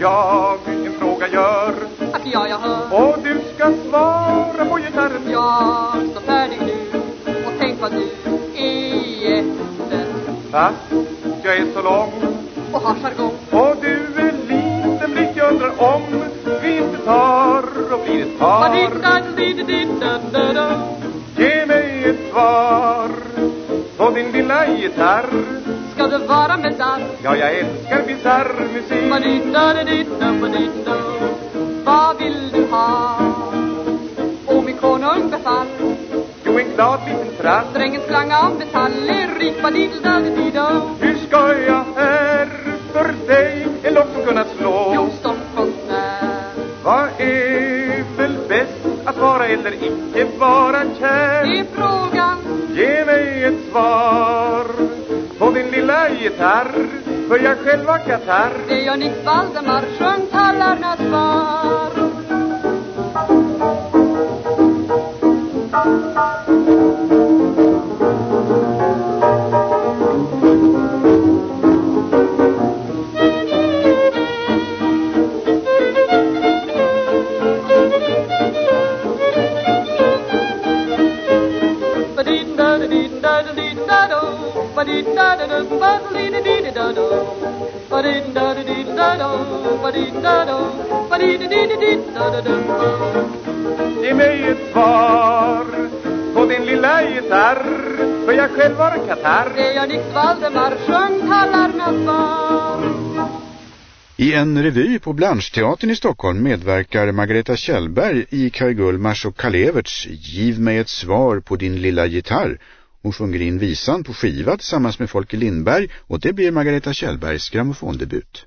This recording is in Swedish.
Jag en fråga gör. Att ja, jag hör. Och du ska svara på gitarren Jag står färdig nu. Och tänk vad du är jätten Fast jag är så lång. Och har jargong. Och du är liten blick Jag undrar om. Vi inte tar Och blir ett par. Ge mig ett svar På din lilla gitarr. Ska det vara med dans? Ja, jag älskar bisarrmusik Vad vill du ha? Och min konung befall Jo, en glad liten tratt Strängens klang av metall Lyrik Badididadidido Hur ska jag här för dig en låt som kunnat slå? Jo, som konstnär Vad är väl bäst att vara eller icke vara kär? Gitarr För jag själv har katarr Det gör Nils Valdemar sjöng tallarnas barn. Ge mig ett svar på din lilla gitarr För jag själv har katarr Det gör Nix Valdemar Sjung tallarnas svar i en revy på Blancheteatern i Stockholm medverkar Margareta Kjellberg i Kai Gullmars och Kaleverts Giv mig ett svar på din lilla gitarr. Hon sjunger in visan på skiva tillsammans med Folke Lindberg och det blir Margareta Kjellbergs grammofondebut.